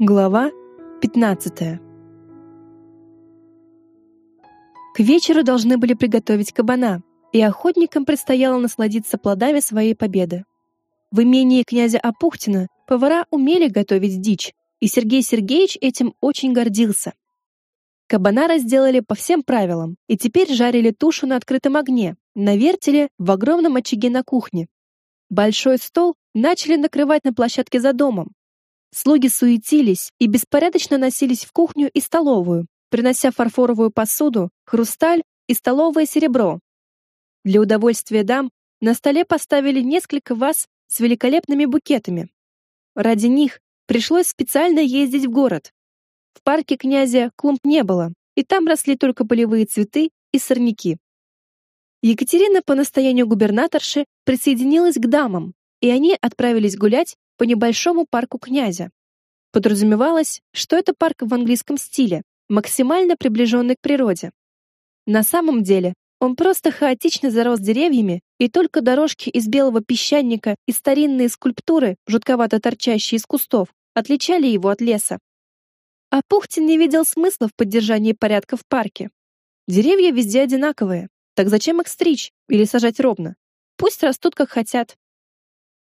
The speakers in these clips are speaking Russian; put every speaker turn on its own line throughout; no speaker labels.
Глава 15. К вечеру должны были приготовить кабана, и охотникам предстояло насладиться плодами своей победы. В имении князя Апухтина повара умели готовить дичь, и Сергей Сергеевич этим очень гордился. Кабана разделали по всем правилам, и теперь жарили тушу на открытом огне, на вертеле в огромном очаге на кухне. Большой стол начали накрывать на площадке за домом, Слуги суетились и беспорядочно носились в кухню и столовую, принося фарфоровую посуду, хрусталь и столовое серебро. Для удовольствия дам на столе поставили несколько ваз с великолепными букетами. Ради них пришлось специально ездить в город. В парке князя клумб не было, и там росли только полевые цветы и сорняки. Екатерина по настоянию губернаторши присоединилась к дамам, и они отправились гулять по небольшому парку князя. Подразумевалось, что это парк в английском стиле, максимально приближенный к природе. На самом деле, он просто хаотично зарос деревьями, и только дорожки из белого песчаника и старинные скульптуры, жутковато торчащие из кустов, отличали его от леса. А Пухтин не видел смысла в поддержании порядка в парке. Деревья везде одинаковые, так зачем их стричь или сажать ровно? Пусть растут как хотят.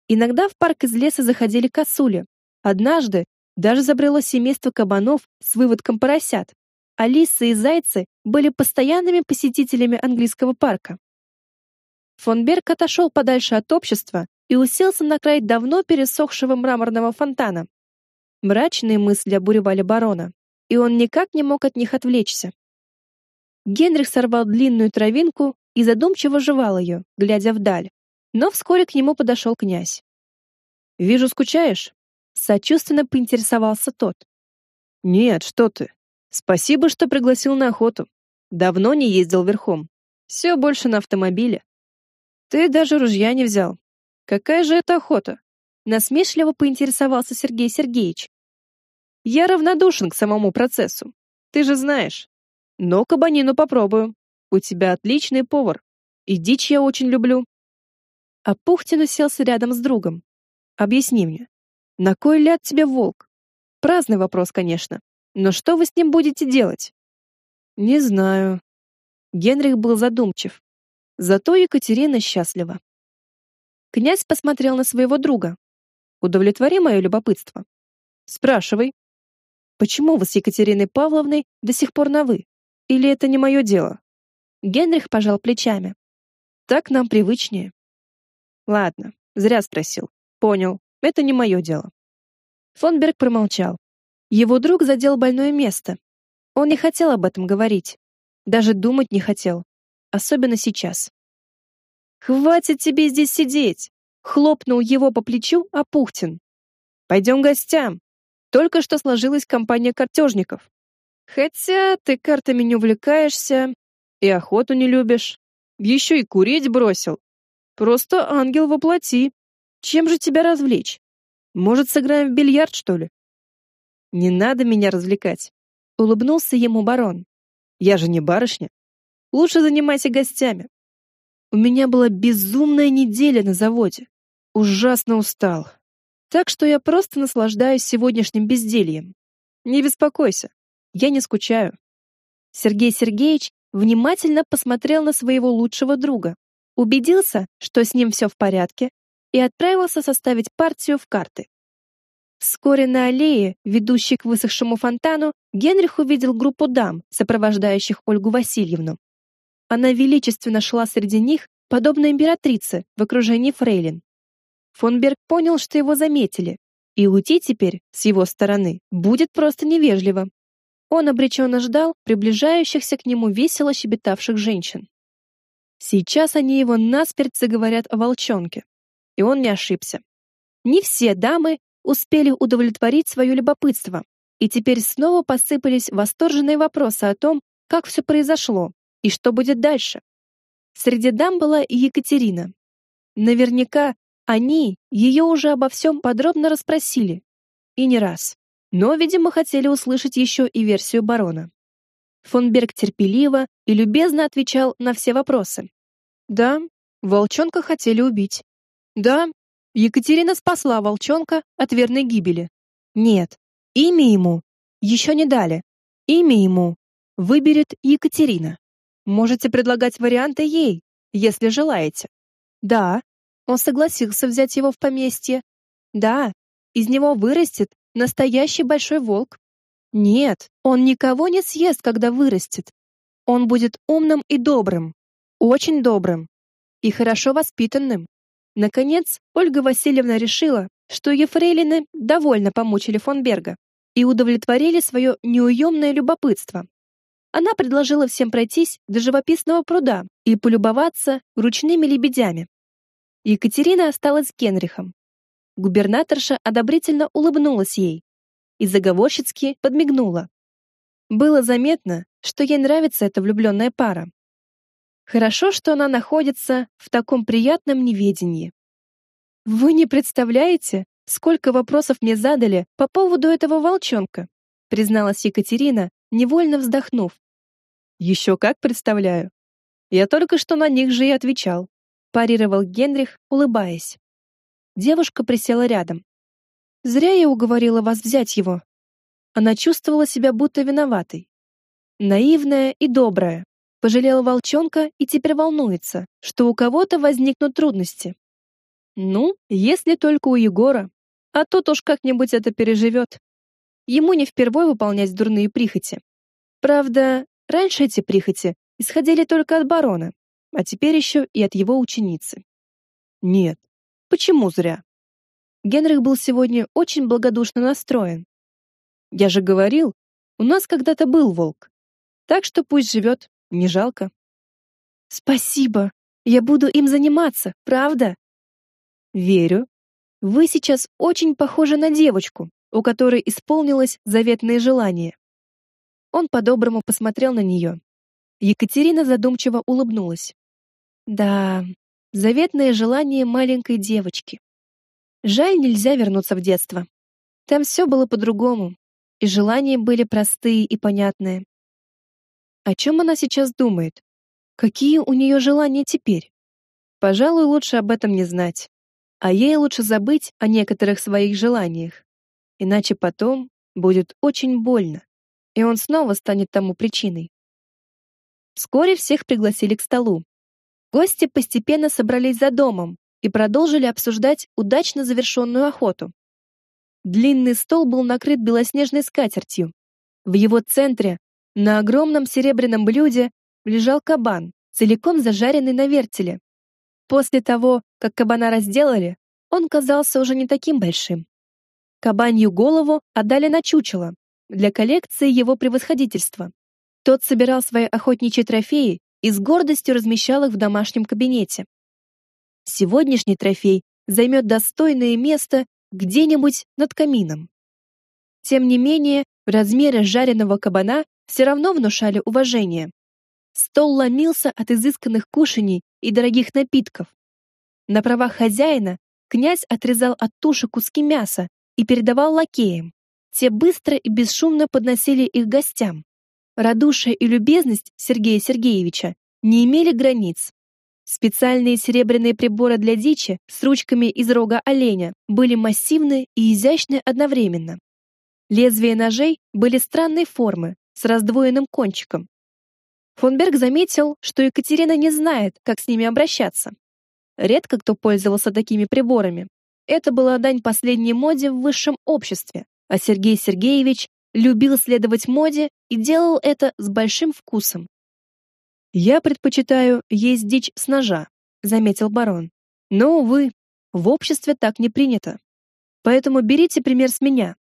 Иногда в парк из леса заходили косули. Однажды даже забрело семейство кабанов с выводком поросят. А лисы и зайцы были постоянными посетителями английского парка. Фон Берг отошел подальше от общества и уселся на край давно пересохшего мраморного фонтана. Мрачные мысли обуревали барона, и он никак не мог от них отвлечься. Генрих сорвал длинную травинку и задумчиво жевал ее, глядя вдаль. Но вскоре к нему подошел князь. «Вижу, скучаешь?» Сочувственно поинтересовался тот. «Нет, что ты. Спасибо, что пригласил на охоту. Давно не ездил верхом. Все больше на автомобиле. Ты даже ружья не взял. Какая же это охота?» Насмешливо поинтересовался Сергей Сергеевич. «Я равнодушен к самому процессу. Ты же знаешь. Но кабанину попробую. У тебя отличный повар. И дичь я очень люблю. А Пухтин уселся рядом с другом. «Объясни мне, на кой ляд тебе волк? Праздный вопрос, конечно. Но что вы с ним будете делать?» «Не знаю». Генрих был задумчив. Зато Екатерина счастлива. Князь посмотрел на своего друга. «Удовлетвори мое любопытство». «Спрашивай». «Почему вы с Екатериной Павловной до сих пор на «вы»? Или это не мое дело?» Генрих пожал плечами. «Так нам привычнее». Ладно, зря спросил. Понял, это не мое дело. Фонберг промолчал. Его друг задел больное место. Он не хотел об этом говорить. Даже думать не хотел. Особенно сейчас. «Хватит тебе здесь сидеть!» Хлопнул его по плечу Апухтин. «Пойдем гостям. Только что сложилась компания картежников. Хотя ты картами не увлекаешься и охоту не любишь. Еще и курить бросил. Просто ангел во плоти. Чем же тебя развлечь? Может, сыграем в бильярд, что ли? Не надо меня развлекать. Улыбнулся ему барон. Я же не барышня. Лучше занимайся гостями. У меня была безумная неделя на заводе. Ужасно устал. Так что я просто наслаждаюсь сегодняшним бездельем. Не беспокойся, я не скучаю. Сергей Сергеевич внимательно посмотрел на своего лучшего друга, убедился, что с ним все в порядке, и отправился составить партию в карты. Вскоре на аллее, ведущей к высохшему фонтану, Генрих увидел группу дам, сопровождающих Ольгу Васильевну. Она величественно шла среди них, подобно императрице в окружении фрейлин. Фон Берг понял, что его заметили, и уйти теперь с его стороны будет просто невежливо. Он обреченно ждал приближающихся к нему весело щебетавших женщин. Сейчас они его насмерть заговорят о волчонке. И он не ошибся. Не все дамы успели удовлетворить свое любопытство, и теперь снова посыпались восторженные вопросы о том, как все произошло и что будет дальше. Среди дам была и Екатерина. Наверняка они ее уже обо всем подробно расспросили. И не раз. Но, видимо, хотели услышать еще и версию барона. Фон Берг терпеливо и любезно отвечал на все вопросы. Да, волчонка хотели убить. Да, Екатерина спасла волчонка от верной гибели. Нет, Имя ему еще не дали. Имя ему выберет Екатерина. Можете предлагать варианты ей, если желаете. Да, он согласился взять его в поместье. Да, из него вырастет настоящий большой волк. Нет, он никого не съест, когда вырастет. Он будет умным и добрым, очень добрым и хорошо воспитанным. Наконец, Ольга Васильевна решила, что Ефрейлины довольно помучили фон Берга и удовлетворили свое неуемное любопытство. Она предложила всем пройтись до живописного пруда и полюбоваться ручными лебедями. Екатерина осталась с Генрихом. Губернаторша одобрительно улыбнулась ей и заговорщицки подмигнула. Было заметно, что ей нравится эта влюбленная пара. Хорошо, что она находится в таком приятном неведении. Вы не представляете, сколько вопросов мне задали по поводу этого волчонка, призналась Екатерина, невольно вздохнув. Еще как представляю. Я только что на них же и отвечал, парировал Генрих, улыбаясь. Девушка присела рядом. Зря я уговорила вас взять его. Она чувствовала себя будто виноватой. Наивная и добрая. Пожалела волчонка и теперь волнуется, что у кого-то возникнут трудности. Ну, если только у Егора. А тот уж как-нибудь это переживет. Ему не впервой выполнять дурные прихоти. Правда, раньше эти прихоти исходили только от барона, а теперь еще и от его ученицы. Нет, почему зря? Генрих был сегодня очень благодушно настроен. Я же говорил, у нас когда-то был волк. Так что пусть живет, не жалко. Спасибо. Я буду им заниматься, правда? Верю. Вы сейчас очень похожи на девочку, у которой исполнилось заветное желание. Он по-доброму посмотрел на нее. Екатерина задумчиво улыбнулась. Да, заветное желание маленькой девочки. Жаль, нельзя вернуться в детство. Там все было по-другому, и желания были простые и понятные. О чем она сейчас думает? Какие у нее желания теперь? Пожалуй, лучше об этом не знать. А ей лучше забыть о некоторых своих желаниях. Иначе потом будет очень больно, и он снова станет тому причиной. Вскоре всех пригласили к столу. Гости постепенно собрались за домом, и продолжили обсуждать удачно завершенную охоту. Длинный стол был накрыт белоснежной скатертью. В его центре, на огромном серебряном блюде, лежал кабан, целиком зажаренный на вертеле. После того, как кабана разделали, он казался уже не таким большим. Кабанью голову отдали на чучело для коллекции его превосходительства. Тот собирал свои охотничьи трофеи и с гордостью размещал их в домашнем кабинете. Сегодняшний трофей займет достойное место где-нибудь над камином. Тем не менее, размеры жареного кабана все равно внушали уважение. Стол ломился от изысканных кушаний и дорогих напитков. На правах хозяина князь отрезал от туши куски мяса и передавал лакеям. Те быстро и бесшумно подносили их гостям. Радушие и любезность Сергея Сергеевича не имели границ. Специальные серебряные приборы для дичи с ручками из рога оленя были массивны и изящны одновременно. Лезвия ножей были странной формы, с раздвоенным кончиком. Фонберг заметил, что Екатерина не знает, как с ними обращаться. Редко кто пользовался такими приборами. Это была дань последней моде в высшем обществе, а Сергей Сергеевич любил следовать моде и делал это с большим вкусом. Я предпочитаю есть дичь с ножа, заметил барон. Но увы, в обществе так не принято. Поэтому берите пример с меня.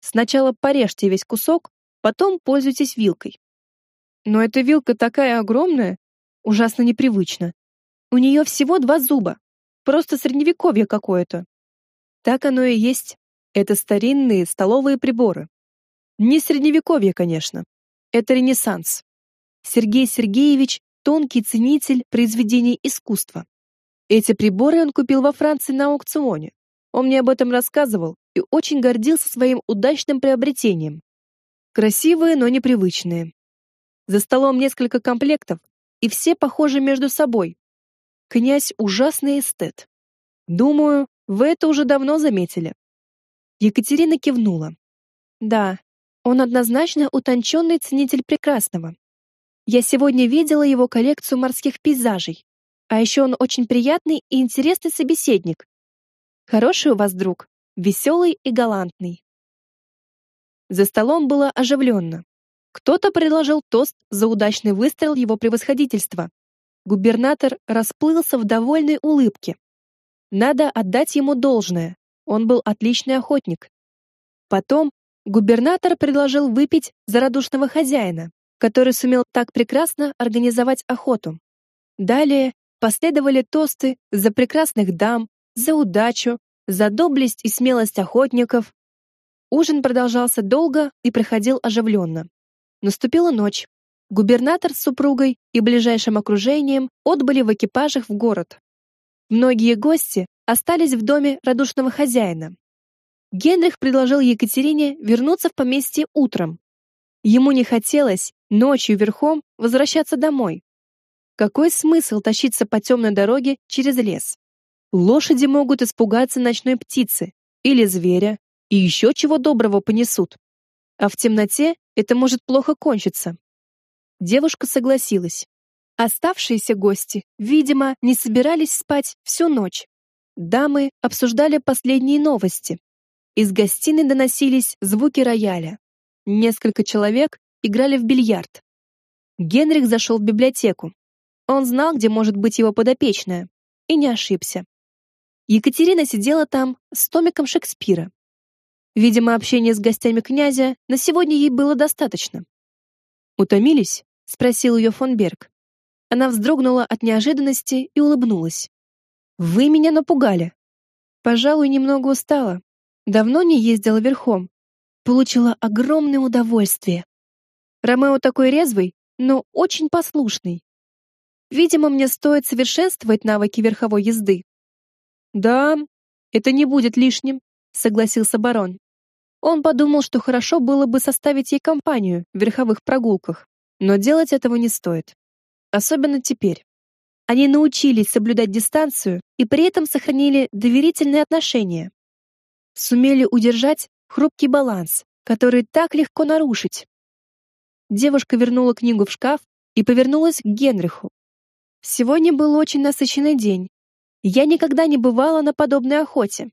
Сначала порежьте весь кусок, потом пользуйтесь вилкой. Но эта вилка такая огромная, ужасно непривычно. У нее всего два зуба. Просто средневековье какое-то. Так оно и есть. Это старинные столовые приборы. Не средневековье, конечно. Это Ренессанс. Сергей Сергеевич – тонкий ценитель произведений искусства. Эти приборы он купил во Франции на аукционе. Он мне об этом рассказывал и очень гордился своим удачным приобретением. Красивые, но непривычные. За столом несколько комплектов, и все похожи между собой. Князь ужасный эстет. Думаю, вы это уже давно заметили. Екатерина кивнула. Да, он однозначно утонченный ценитель прекрасного. Я сегодня видела его коллекцию морских пейзажей. А еще он очень приятный и интересный собеседник. Хороший у вас друг, веселый и галантный. За столом было оживленно. Кто-то предложил тост за удачный выстрел его превосходительства. Губернатор расплылся в довольной улыбке. Надо отдать ему должное. Он был отличный охотник. Потом губернатор предложил выпить за радушного хозяина, который сумел так прекрасно организовать охоту. Далее последовали тосты за прекрасных дам, за удачу, за доблесть и смелость охотников. Ужин продолжался долго и проходил оживленно. Наступила ночь. Губернатор с супругой и ближайшим окружением отбыли в экипажах в город. Многие гости остались в доме радушного хозяина. Генрих предложил Екатерине вернуться в поместье утром. Ему не хотелось ночью верхом возвращаться домой. Какой смысл тащиться по темной дороге через лес? Лошади могут испугаться ночной птицы или зверя, и еще чего доброго понесут. А в темноте это может плохо кончиться. Девушка согласилась. Оставшиеся гости, видимо, не собирались спать всю ночь. Дамы обсуждали последние новости. Из гостиной доносились звуки рояля. Несколько человек играли в бильярд. Генрих зашел в библиотеку. Он знал, где может быть его подопечная, и не ошибся. Екатерина сидела там с томиком Шекспира. Видимо, общение с гостями князя на сегодня ей было достаточно. «Утомились?» — спросил ее фон Берг. Она вздрогнула от неожиданности и улыбнулась. «Вы меня напугали. Пожалуй, немного устала. Давно не ездила верхом. Получила огромное удовольствие. Ромео такой резвый, но очень послушный. Видимо, мне стоит совершенствовать навыки верховой езды. Да, это не будет лишним, согласился барон. Он подумал, что хорошо было бы составить ей компанию в верховых прогулках, но делать этого не стоит. Особенно теперь. Они научились соблюдать дистанцию и при этом сохранили доверительные отношения. Сумели удержать хрупкий баланс, который так легко нарушить. Девушка вернула книгу в шкаф и повернулась к Генриху, Сегодня был очень насыщенный день. Я никогда не бывала на подобной охоте.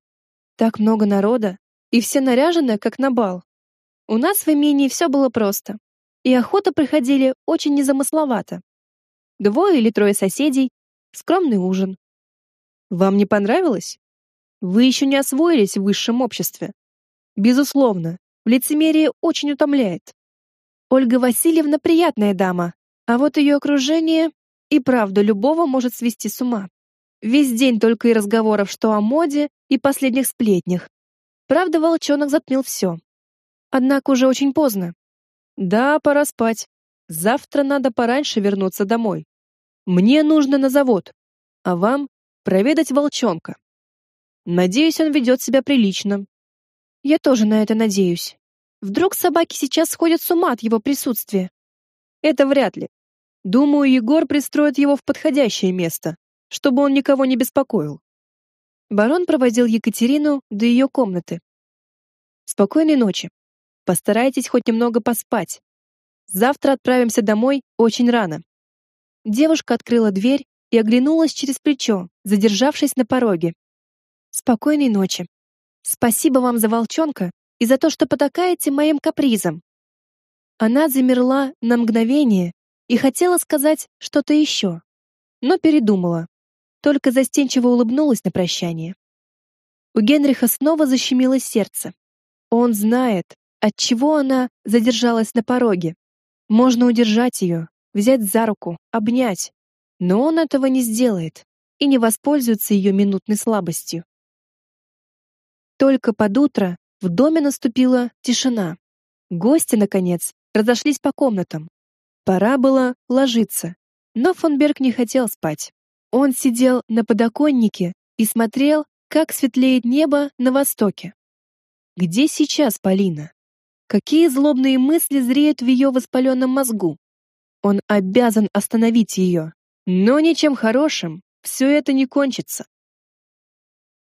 Так много народа, и все наряжены, как на бал. У нас в имении все было просто, и охота проходили очень незамысловато. Двое или трое соседей, скромный ужин. Вам не понравилось? Вы еще не освоились в высшем обществе. Безусловно, в лицемерие очень утомляет. Ольга Васильевна приятная дама, а вот ее окружение и правда любого может свести с ума. Весь день только и разговоров, что о моде и последних сплетнях. Правда, волчонок затмил все. Однако уже очень поздно. Да, пора спать. Завтра надо пораньше вернуться домой. Мне нужно на завод, а вам проведать волчонка. Надеюсь, он ведет себя прилично. Я тоже на это надеюсь. Вдруг собаки сейчас сходят с ума от его присутствия. Это вряд ли. Думаю, Егор пристроит его в подходящее место, чтобы он никого не беспокоил. Барон проводил Екатерину до ее комнаты. Спокойной ночи. Постарайтесь хоть немного поспать. Завтра отправимся домой очень рано. Девушка открыла дверь и оглянулась через плечо, задержавшись на пороге. Спокойной ночи. Спасибо вам за волчонка и за то, что потакаете моим капризам. Она замерла на мгновение, и хотела сказать что-то еще, но передумала. Только застенчиво улыбнулась на прощание. У Генриха снова защемило сердце. Он знает, от чего она задержалась на пороге. Можно удержать ее, взять за руку, обнять, но он этого не сделает и не воспользуется ее минутной слабостью. Только под утро в доме наступила тишина. Гости наконец разошлись по комнатам. Пора было ложиться, но фон Берг не хотел спать. Он сидел на подоконнике и смотрел, как светлеет небо на востоке. Где сейчас Полина? Какие злобные мысли зреют в ее воспаленном мозгу? Он обязан остановить ее, но ничем хорошим все это не кончится.